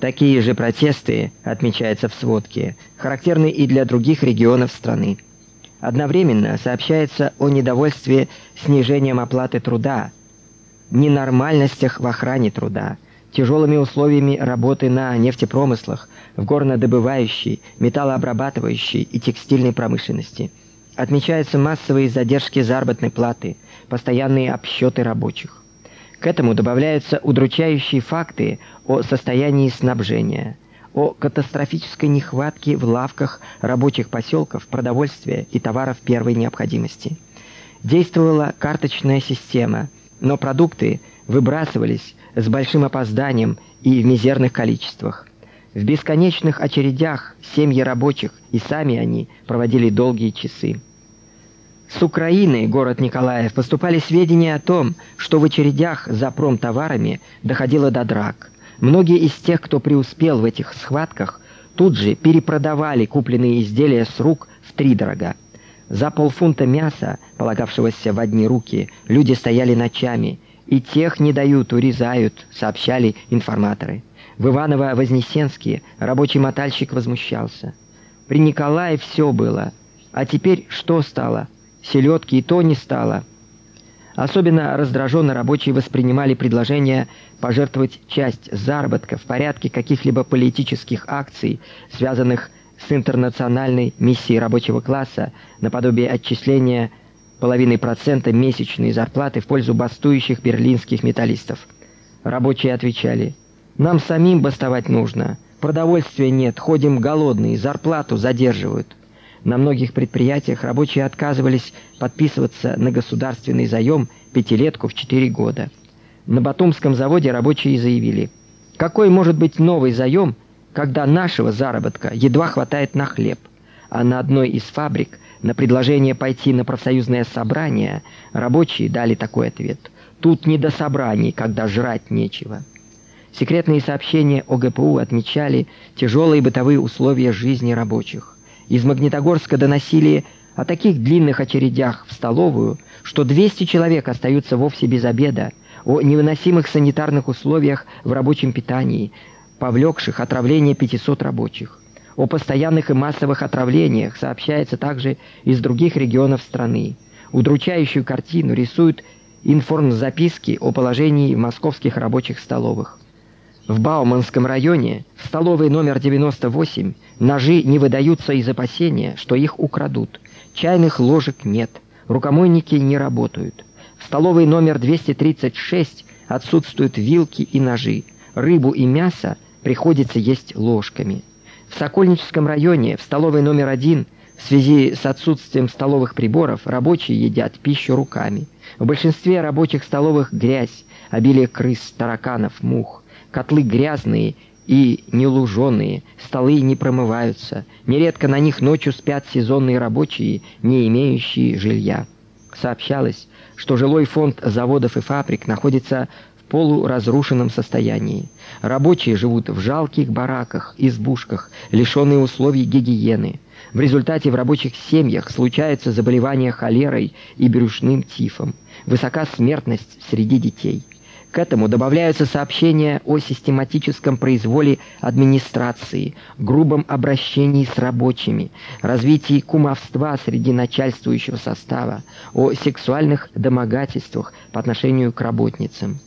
Такие же протесты, отмечается в сводке, характерны и для других регионов страны. Одновременно сообщается о недовольстве снижением оплаты труда, ненормальностях в охране труда, тяжелыми условиями работы на нефтепромыслах, в горнодобывающей, металлообрабатывающей и текстильной промышленности. Отмечаются массовые задержки заработной платы, постоянные обсчеты рабочих. К этому добавляются удручающие факты о состоянии снабжения, о катастрофической нехватке в лавках рабочих поселков продовольствия и товаров первой необходимости. Действовала карточная система, но продукты выбрасывались с большим опозданием и в мизерных количествах. В бесконечных очередях семьи рабочих и сами они проводили долгие часы. С Украины, город Николаев, поступали сведения о том, что в очередях за промтоварами доходило до драк. Многие из тех, кто преуспел в этих схватках, тут же перепродавали купленные изделия с рук втридорога. За полфунта мяса, полагавшегося в одни руки, люди стояли ночами, и тех не дают, урезают, сообщали информаторы. В Иваново-Вознесенске рабочий мотальщик возмущался. При Николае все было, а теперь что стало? Селедки и то не стало. Особенно раздраженно рабочие воспринимали предложение пожертвовать часть заработка в порядке каких-либо политических акций, связанных с интернациональной миссией рабочего класса, наподобие отчисления половины процента месячной зарплаты в пользу бастующих берлинских металлистов. Рабочие отвечали: "Нам самим бастовать нужно. Продовольствия нет, ходим голодные, зарплату задерживают". На многих предприятиях рабочие отказывались подписываться на государственный заем пятилетку в 4 года. На Батумском заводе рабочие заявили: "Какой может быть новый заем, когда нашего заработка едва хватает на хлеб?" А на одной из фабрик на предложение пойти на профсоюзное собрание рабочие дали такой ответ: "Тут не до собраний, когда жрать нечего". Секретные сообщения о ГПУ отмечали тяжелые бытовые условия жизни рабочих. Из Магнитогорска доносили о таких длинных очередях в столовую, что 200 человек остаются вовсе без обеда, о невыносимых санитарных условиях в рабочем питании, повлекших отравление 500 рабочих. О постоянных и массовых отравлениях сообщается также из других регионов страны. Удручающую картину рисуют информзаписки о положении в московских рабочих столовых. В Бауманском районе, в столовой номер 98, ножи не выдаются из опасения, что их украдут. Чайных ложек нет, рукомойники не работают. В столовой номер 236 отсутствуют вилки и ножи. Рыбу и мясо приходится есть ложками. В Сокольническом районе, в столовой номер 1, в связи с отсутствием столовых приборов, рабочие едят пищу руками. В большинстве рабочих столовых грязь, обилие крыс, тараканов, мух котлы грязные и нелужёные, столы не промываются. Нередко на них ночью спят сезонные рабочие, не имеющие жилья. Сообщалось, что жилой фонд заводов и фабрик находится в полуразрушенном состоянии. Рабочие живут в жалких бараках, избушках, лишённые условий гигиены. В результате в рабочих семьях случаются заболевания холерой и брюшным тифом. Высока смертность среди детей. К этому добавляются сообщения о систематическом произволе администрации, грубом обращении с рабочими, развитии кумовства среди начальствующего состава, о сексуальных домогательствах по отношению к работницам.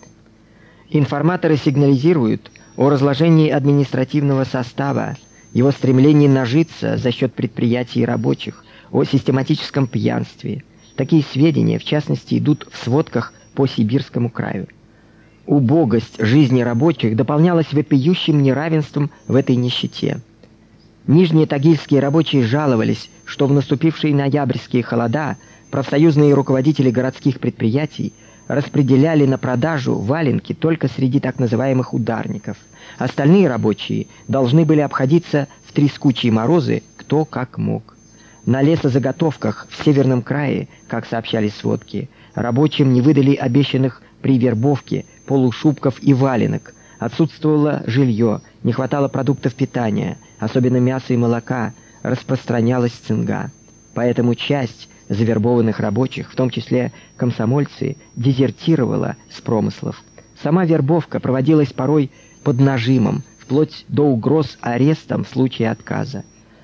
Информаторы сигнализируют о разложении административного состава, его стремлении нажиться за счет предприятий и рабочих, о систематическом пьянстве. Такие сведения, в частности, идут в сводках по Сибирскому краю. Убогость жизни рабочих дополнялась вопиющим неравенством в этой нищете. Нижние тагильские рабочие жаловались, что в наступившие ноябрьские холода профсоюзные руководители городских предприятий распределяли на продажу валенки только среди так называемых ударников. Остальные рабочие должны были обходиться в трескучие морозы кто как мог. На лесозаготовках в северном крае, как сообщали сводки, рабочим не выдали обещанных при вербовке полушубков и валенок. Отсутствовало жилье, не хватало продуктов питания, особенно мяса и молока, распространялась цинга. Поэтому часть завербованных рабочих, в том числе комсомольцы, дезертировала с промыслов. Сама вербовка проводилась порой под нажимом, вплоть до угроз арестом в случае отказа.